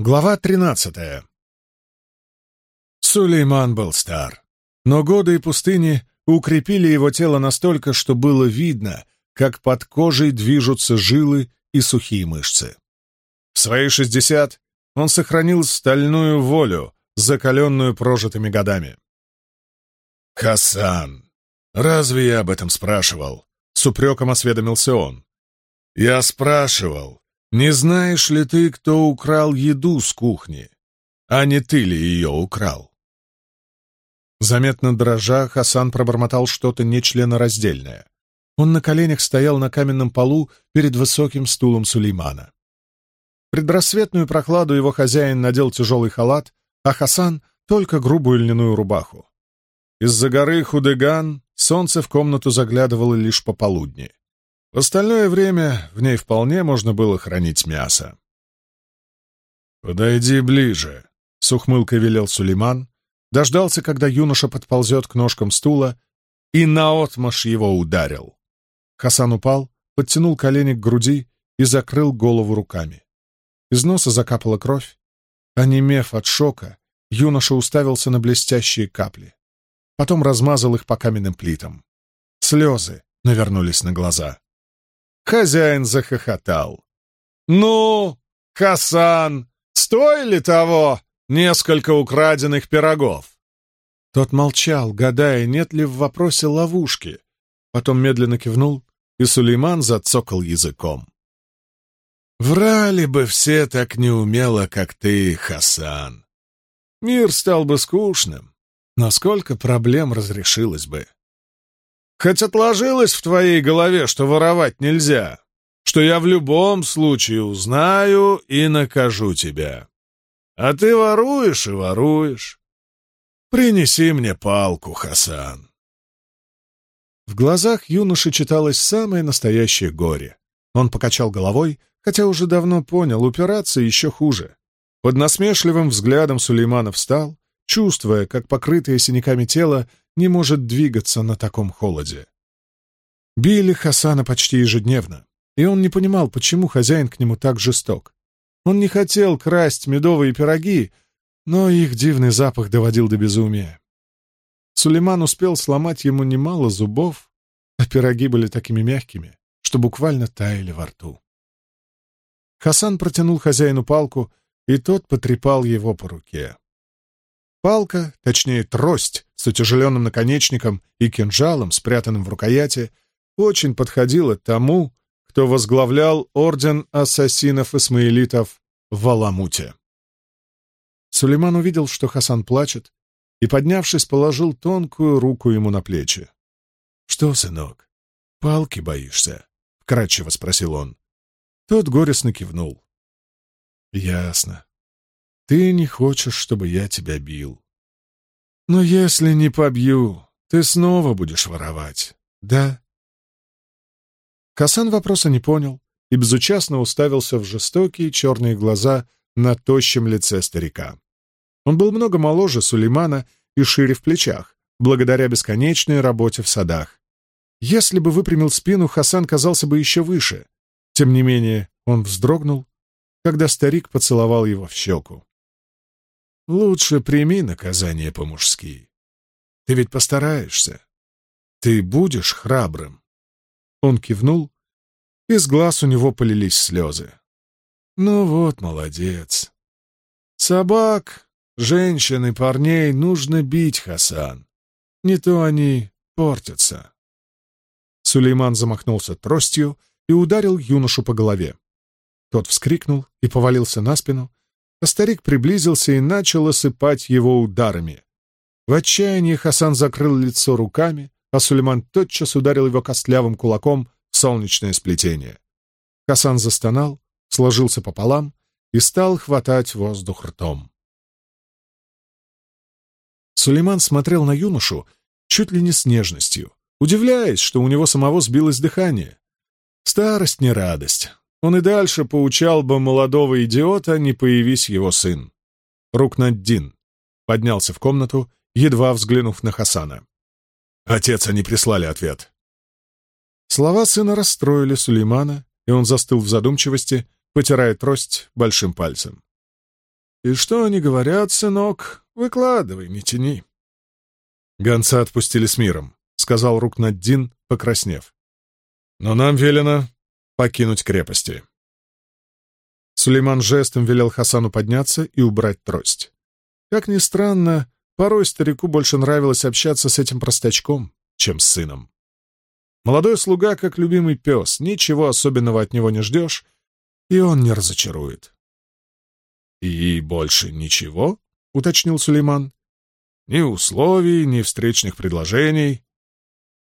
Глава тринадцатая. Сулейман был стар, но годы и пустыни укрепили его тело настолько, что было видно, как под кожей движутся жилы и сухие мышцы. В свои шестьдесят он сохранил стальную волю, закаленную прожитыми годами. «Хасан, разве я об этом спрашивал?» — с упреком осведомился он. «Я спрашивал, не знаешь ли ты, кто украл еду с кухни? А не ты ли ее украл? Заметно дрожа, Хасан пробормотал что-то нечленораздельное. Он на коленях стоял на каменном полу перед высоким стулом Сулеймана. Предрассветную прохладу его хозяин надел тяжелый халат, а Хасан — только грубую льняную рубаху. Из-за горы Худыган солнце в комнату заглядывало лишь пополудни. В остальное время в ней вполне можно было хранить мясо. «Подойди ближе», — с ухмылкой велел Сулейман, дождался, когда юноша подползет к ножкам стула, и наотмашь его ударил. Хасан упал, подтянул колени к груди и закрыл голову руками. Из носа закапала кровь. Онемев от шока, юноша уставился на блестящие капли. Потом размазал их по каменным плитам. Слезы навернулись на глаза. Хозяин захохотал. «Ну, Хасан, стоили того несколько украденных пирогов?» Тот молчал, гадая, нет ли в вопросе ловушки. Потом медленно кивнул, и Сулейман зацокал языком. «Врали бы все так неумело, как ты, Хасан. Мир стал бы скучным, но сколько проблем разрешилось бы. Хоть отложилось в твоей голове, что воровать нельзя, что я в любом случае узнаю и накажу тебя. А ты воруешь и воруешь. Принеси мне палку, Хасан. В глазах юноши читалось самое настоящее горе. Он покачал головой, хотя уже давно понял, упираться еще хуже. Под насмешливым взглядом Сулейманов встал, чувствуя, как покрытое синяками тело не может двигаться на таком холоде. Били Хасана почти ежедневно, и он не понимал, почему хозяин к нему так жесток. Он не хотел красть медовые пироги, но их дивный запах доводил до безумия. Сулейман успел сломать ему немало зубов, а пироги были такими мягкими, что буквально таяли во рту. Хасан протянул хозяину палку, и тот потрепал его по руке. Палка, точнее трость, с утяжеленным наконечником и кинжалом, спрятанным в рукояти, очень подходила тому, кто возглавлял орден ассасинов-исмаилитов в Аламуте. Сулейман увидел, что Хасан плачет, и, поднявшись, положил тонкую руку ему на плечи. — Что, сынок, палки боишься? — вкратчиво спросил он. Тот горестно кивнул. — Ясно. Ты не хочешь, чтобы я тебя бил. Но если не побью, ты снова будешь воровать, да? Хасан вопроса не понял и безучастно уставился в жестокие черные глаза на тощем лице старика. Он был много моложе Сулеймана и шире в плечах, благодаря бесконечной работе в садах. Если бы выпрямил спину, Хасан казался бы еще выше. Тем не менее, он вздрогнул, когда старик поцеловал его в щеку. Лучше прими наказание по-мужски. Ты ведь постараешься. Ты будешь храбрым. Он кивнул, из глаз у него полились слезы. Ну вот, молодец. Собак, женщин и парней нужно бить, Хасан. Не то они портятся. Сулейман замахнулся тростью и ударил юношу по голове. Тот вскрикнул и повалился на спину, а старик приблизился и начал осыпать его ударами. В отчаянии Хасан закрыл лицо руками, а Сулейман тотчас ударил его костлявым кулаком в солнечное сплетение. Хасан застонал, сложился пополам и стал хватать воздух ртом. Сулейман смотрел на юношу чуть ли не с нежностью, удивляясь, что у него самого сбилось дыхание. Старость не радость. Он и дальше поучал бы молодого идиота, не появись его сын. Рукнаддин поднялся в комнату, едва взглянув на Хасана. Отец, они прислали ответ. Слова сына расстроили Сулеймана, и он застыл в задумчивости, потирая трость большим пальцем. И что они говорят, сынок? Выкладывай, не тяни. Гонца отпустили с миром, сказал Рукнаддин, покраснев. Но нам велено покинуть крепости. Сулейман жестом велел Хасану подняться и убрать трость. Как ни странно, порой старику больше нравилось общаться с этим простачком, чем с сыном. Молодой слуга, как любимый пес, ничего особенного от него не ждешь, и он не разочарует. «И больше ничего?» — уточнил Сулейман. «Ни условий, ни встречных предложений.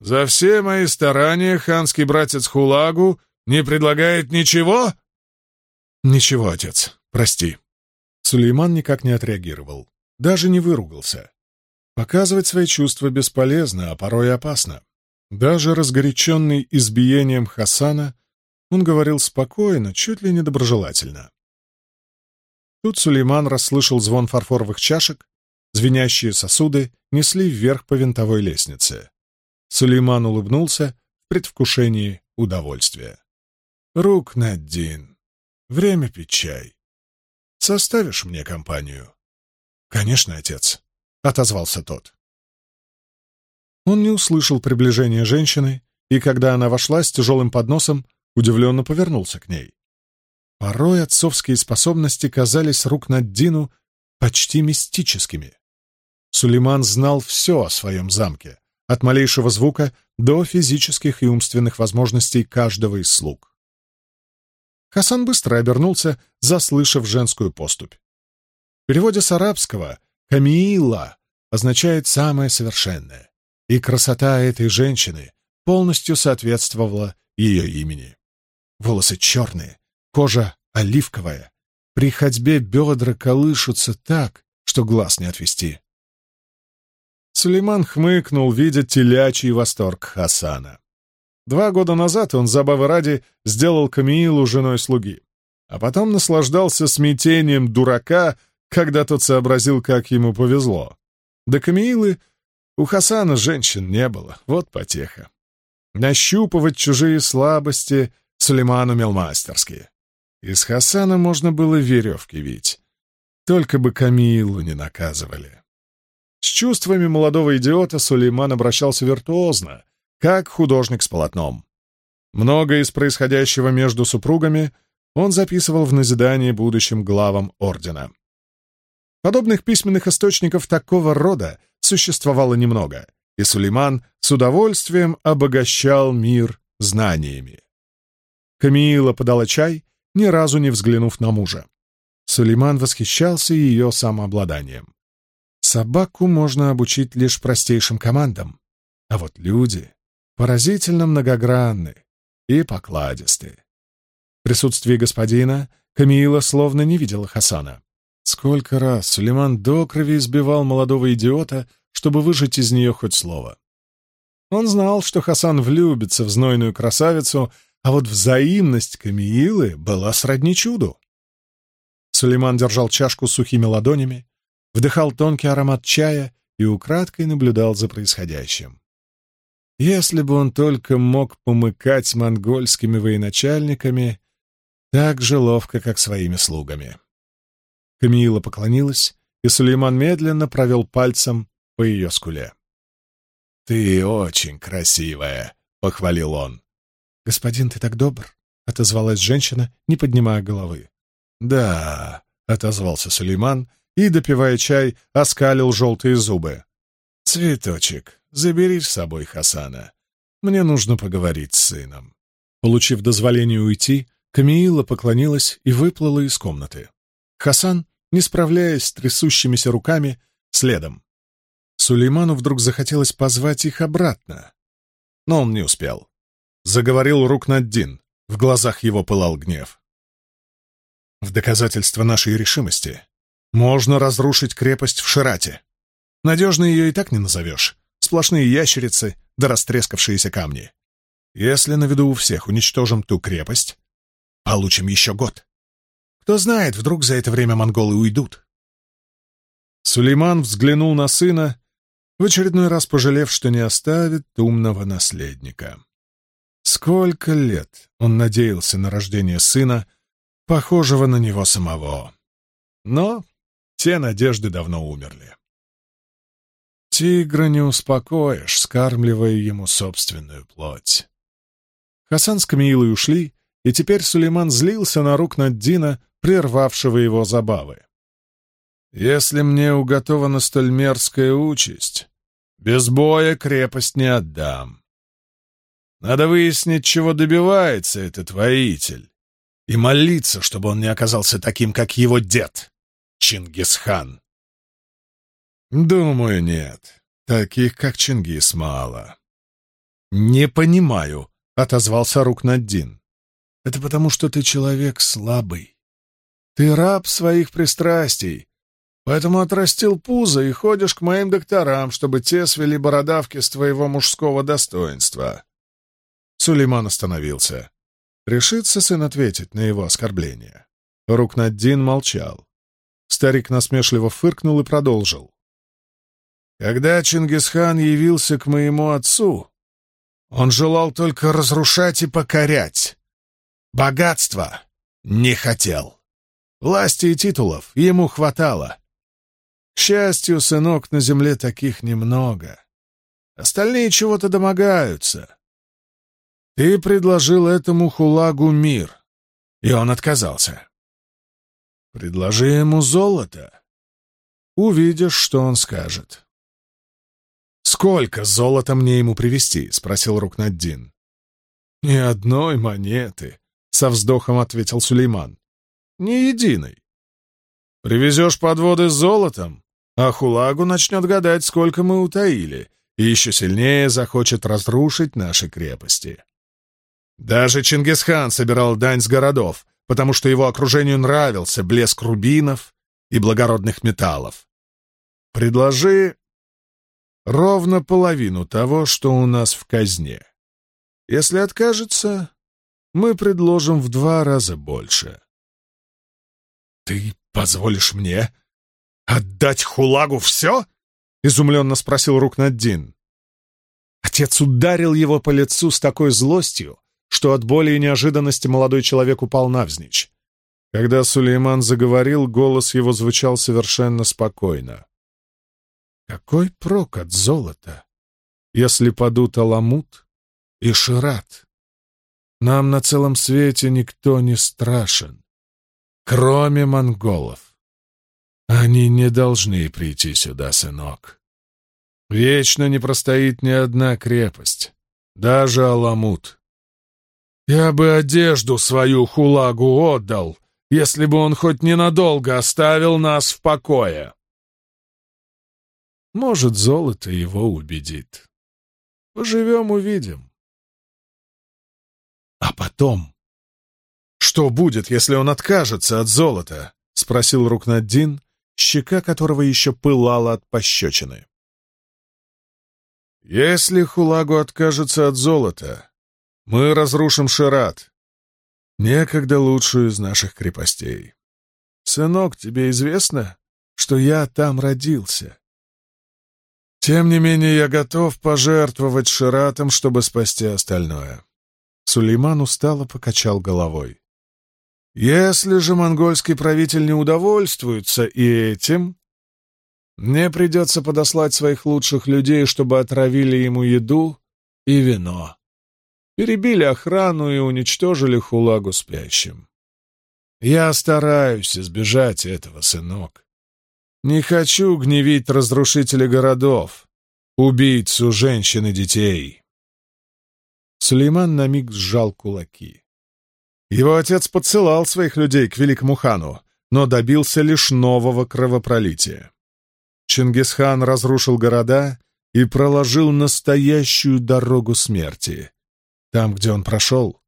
За все мои старания ханский братец Хулагу не предлагает ничего?» «Ничего, отец, прости». Сулейман никак не отреагировал, даже не выругался. Показывать свои чувства бесполезно, а порой опасно. Даже разгоряченный избиением Хасана, он говорил спокойно, чуть ли не доброжелательно. Тут Сулейман расслышал звон фарфоровых чашек, звенящие сосуды несли вверх по винтовой лестнице. Сулейман улыбнулся в предвкушении удовольствия. «Рук, Наддин, Время пить чай. Составишь мне компанию?» «Конечно, отец», — отозвался тот. Он не услышал приближения женщины, и когда она вошла с тяжелым подносом, удивленно повернулся к ней. Порой отцовские способности казались рук над Дину почти мистическими. Сулейман знал все о своем замке, от малейшего звука до физических и умственных возможностей каждого из слуг. Хасан быстро обернулся, заслышав женскую поступь. В переводе с арабского «камиила» означает «самое совершенное», и красота этой женщины полностью соответствовала ее имени. Волосы черные, кожа оливковая, при ходьбе бедра колышутся так, что глаз не отвести. Сулейман хмыкнул, видя телячий восторг Хасана. Два года назад он, забавы ради, сделал Камиилу женой слуги, а потом наслаждался смятением дурака, когда тот сообразил, как ему повезло. До Камиилы у Хасана женщин не было, вот потеха. Нащупывать чужие слабости Сулейман умел мастерски. Из Хасана можно было веревки вить. Только бы Камилу не наказывали. С чувствами молодого идиота Сулейман обращался виртуозно, как художник с полотном. Многое из происходящего между супругами он записывал в назидание будущим главам ордена. Подобных письменных источников такого рода существовало немного, и Сулейман с удовольствием обогащал мир знаниями. Камиила подала чай, ни разу не взглянув на мужа. Сулейман восхищался ее самообладанием. Собаку можно обучить лишь простейшим командам, а вот люди поразительно многогранны и покладисты. В присутствии господина Камила словно не видела Хасана. Сколько раз Сулейман до крови избивал молодого идиота, чтобы выжать из нее хоть слово. Он знал, что Хасан влюбится в знойную красавицу, а вот взаимность Камиилы была сродни чуду. Сулейман держал чашку сухими ладонями, вдыхал тонкий аромат чая и украдкой наблюдал за происходящим. Если бы он только мог помыкать монгольскими военачальниками так же ловко, как своими слугами. Камиила поклонилась, и Сулейман медленно провел пальцем по ее скуле. «Ты очень красивая», — похвалил он. «Господин, ты так добр», — отозвалась женщина, не поднимая головы. «Да», — отозвался Сулейман и, допивая чай, оскалил желтые зубы. «Цветочек, Забери с собой Хасана. Мне нужно поговорить с сыном». Получив дозволение уйти, Камиила поклонилась и выплыла из комнаты. Хасан, не справляясь с трясущимися руками, следом. Сулейману вдруг захотелось позвать их обратно. Но он не успел. Заговорил Рукнаддин. В глазах его пылал гнев. В доказательство нашей решимости можно разрушить крепость в Ширате. Надежно ее и так не назовешь сплошные ящерицы да растрескавшиеся камни. Если на виду у всех уничтожим ту крепость, получим еще год. Кто знает, вдруг за это время монголы уйдут. Сулейман взглянул на сына, в очередной раз пожалев, что не оставит умного наследника. Сколько лет он надеялся на рождение сына, похожего на него самого. Но те надежды давно умерли. Тигра не успокоишь, скармливая ему собственную плоть. Хасан с Камиилой ушли, и теперь Сулейман злился на рук над Дина, прервавшего его забавы. «Если мне уготована столь мерзкая участь, без боя крепость не отдам. Надо выяснить, чего добивается этот воитель, и молиться, чтобы он не оказался таким, как его дед, Чингисхан. Думаю, нет. Таких, как Чингис, мало. Не понимаю, — отозвался Рукнаддин. Это потому, что ты человек слабый. Ты раб своих пристрастий, поэтому отрастил пузо и ходишь к моим докторам, чтобы те свели бородавки с твоего мужского достоинства. Сулейман остановился. Решится сын ответить на его оскорбление. Рукнаддин молчал. Старик насмешливо фыркнул и продолжил. Когда Чингисхан явился к моему отцу, он желал только разрушать и покорять. Богатства не хотел. Власти и титулов ему хватало. К счастью, сынок, на земле таких немного. Остальные чего-то домогаются. Ты предложил этому хулагу мир, и он отказался. Предложи ему золото. Увидишь, что он скажет. «Сколько золота мне ему привезти?» — спросил Рукнаддин. «Ни одной монеты», — со вздохом ответил Сулейман. «Ни единой. Привезешь подводы с золотом, а Хулагу начнет гадать, сколько мы утаили, и еще сильнее захочет разрушить наши крепости. Даже Чингисхан собирал дань с городов, потому что его окружению нравился блеск рубинов и благородных металлов. Предложи ровно половину того, что у нас в казне. Если откажется, мы предложим в два раза больше. «Ты позволишь мне отдать Хулагу все?» — изумленно спросил Рукнаддин. Отец ударил его по лицу с такой злостью, что от боли и неожиданности молодой человек упал навзничь. Когда Сулейман заговорил, голос его звучал совершенно спокойно. Какой прок от золота, если падут Аламут и Шират? Нам на целом свете никто не страшен, кроме монголов. Они не должны прийти сюда, сынок. Вечно не простоит ни одна крепость, даже Аламут. Я бы одежду свою хулагу отдал, если бы он хоть ненадолго оставил нас в покое. Может, золото его убедит. Поживем — увидим. А потом? Что будет, если он откажется от золота? — спросил Рукнаддин, щека которого еще пылала от пощечины. «Если Хулагу откажется от золота, мы разрушим Шират, некогда лучшую из наших крепостей. Сынок, тебе известно, что я там родился?» Тем не менее, я готов пожертвовать Ширатом, чтобы спасти остальное. Сулейман устало покачал головой. Если же монгольский правитель не удовольствуется и этим, мне придется подослать своих лучших людей, чтобы отравили ему еду и вино. Перебили охрану и уничтожили хулагу спящим. Я стараюсь избежать этого, сынок. Не хочу гневить разрушителя городов, убийцу женщин и детей. Сулейман на миг сжал кулаки. Его отец подсылал своих людей к великому хану, но добился лишь нового кровопролития. Чингисхан разрушил города и проложил настоящую дорогу смерти. Там, где он прошел,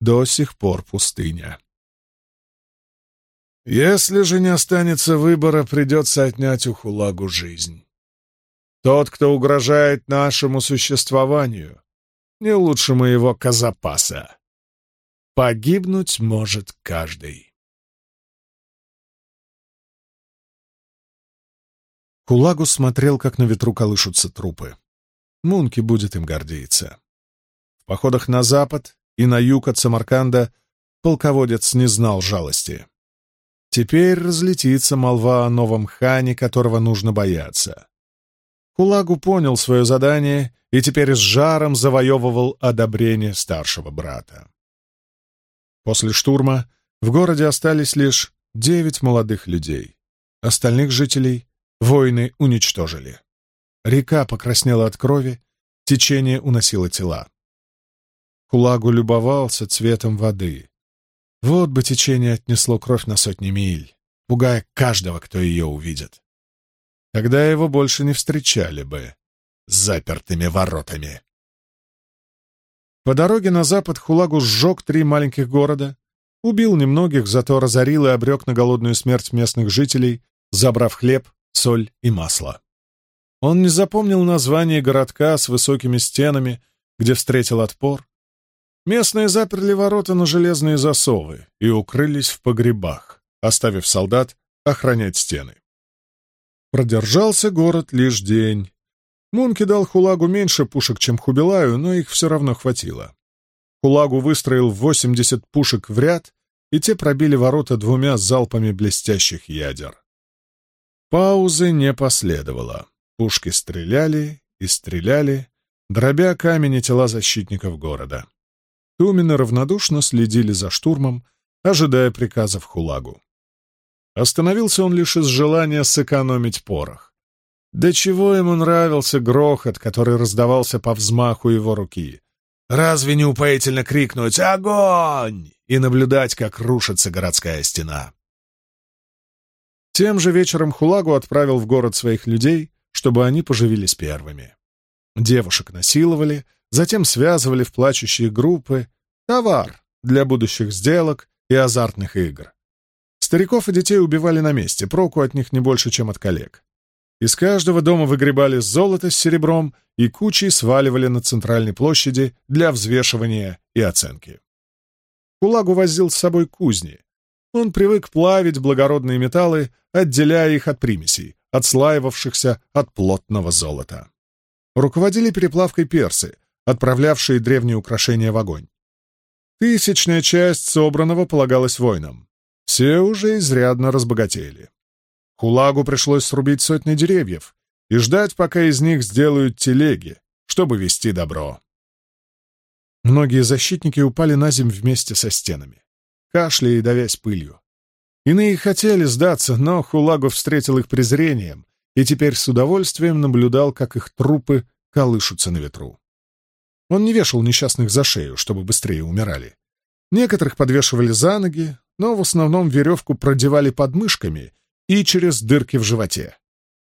до сих пор пустыня. Если же не останется выбора, придется отнять у Хулагу жизнь. Тот, кто угрожает нашему существованию, не лучше моего Казапаса. Погибнуть может каждый. Хулагу смотрел, как на ветру колышутся трупы. Мунки будет им гордиться. В походах на запад и на юг от Самарканда полководец не знал жалости. Теперь разлетится молва о новом хане, которого нужно бояться. Хулагу понял свое задание и теперь с жаром завоевывал одобрение старшего брата. После штурма в городе остались лишь девять молодых людей. Остальных жителей воины уничтожили. Река покраснела от крови, течение уносило тела. Хулагу любовался цветом воды. Вот бы течение отнесло кровь на сотни миль, пугая каждого, кто ее увидит. Тогда его больше не встречали бы с запертыми воротами. По дороге на запад Хулагу сжег три маленьких города, убил немногих, зато разорил и обрек на голодную смерть местных жителей, забрав хлеб, соль и масло. Он не запомнил название городка с высокими стенами, где встретил отпор, Местные заперли ворота на железные засовы и укрылись в погребах, оставив солдат охранять стены. Продержался город лишь день. Мунки дал Хулагу меньше пушек, чем Хубилаю, но их все равно хватило. Хулагу выстроил 80 пушек в ряд, и те пробили ворота двумя залпами блестящих ядер. Паузы не последовало. Пушки стреляли и стреляли, дробя камень и тела защитников города. Тумины равнодушно следили за штурмом, ожидая приказов Хулагу. Остановился он лишь из желания сэкономить порох. До чего ему нравился грохот, который раздавался по взмаху его руки. Разве не упоительно крикнуть «Огонь!» и наблюдать, как рушится городская стена? Тем же вечером Хулагу отправил в город своих людей, чтобы они поживились первыми. Девушек насиловали, затем связывали в плачущие группы. Товар для будущих сделок и азартных игр. Стариков и детей убивали на месте, проку от них не больше, чем от коллег. Из каждого дома выгребали золото с серебром и кучей сваливали на центральной площади для взвешивания и оценки. Кулагу возил с собой кузни. Он привык плавить благородные металлы, отделяя их от примесей, отслаивавшихся от плотного золота. Руководили переплавкой персы, отправлявшие древние украшения в огонь. Тысячная часть собранного полагалась воинам. Все уже изрядно разбогатели. Хулагу пришлось срубить сотни деревьев и ждать, пока из них сделают телеги, чтобы вести добро. Многие защитники упали на земь вместе со стенами, кашляя и давясь пылью. Иные хотели сдаться, но Хулагу встретил их презрением и теперь с удовольствием наблюдал, как их трупы колышутся на ветру. Он не вешал несчастных за шею, чтобы быстрее умирали. Некоторых подвешивали за ноги, но в основном веревку продевали под мышками и через дырки в животе.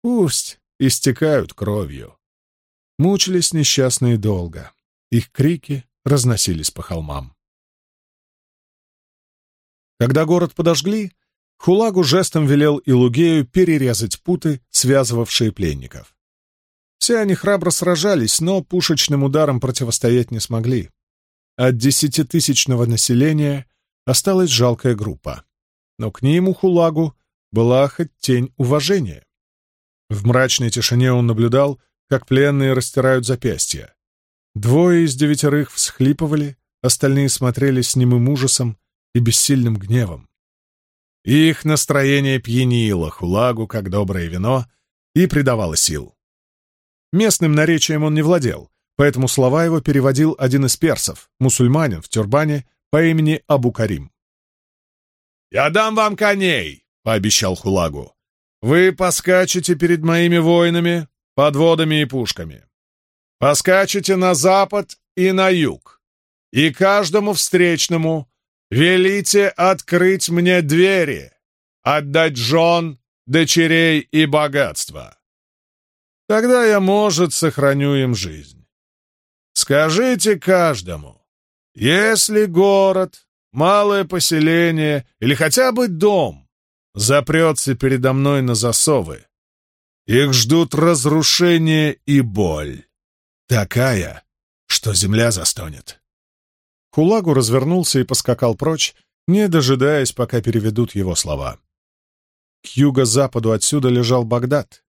Пусть истекают кровью. Мучились несчастные долго. Их крики разносились по холмам. Когда город подожгли, Хулагу жестом велел Илугею перерезать путы, связывавшие пленников. Все они храбро сражались, но пушечным ударом противостоять не смогли. От десятитысячного населения осталась жалкая группа. Но к ним у Хулагу была хоть тень уважения. В мрачной тишине он наблюдал, как пленные растирают запястья. Двое из девятерых всхлипывали, остальные смотрели с немым ужасом и бессильным гневом. Их настроение пьянило Хулагу, как доброе вино, и придавало сил. Местным наречием он не владел, поэтому слова его переводил один из персов, мусульманин в тюрбане по имени Абу Карим. «Я дам вам коней!» — пообещал Хулагу. «Вы поскачете перед моими воинами, подводами и пушками. Поскачете на запад и на юг, и каждому встречному велите открыть мне двери, отдать жен, дочерей и богатство. Тогда я, может, сохраню им жизнь. Скажите каждому, если город, малое поселение или хотя бы дом запрется передо мной на засовы, их ждут разрушение и боль. Такая, что земля застонет. Хулагу развернулся и поскакал прочь, не дожидаясь, пока переведут его слова. К юго-западу отсюда лежал Багдад,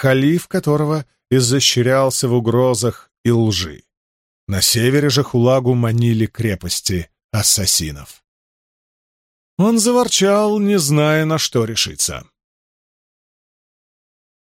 халиф которого изощрялся в угрозах и лжи. На севере же Хулагу манили крепости ассасинов. Он заворчал, не зная, на что решиться.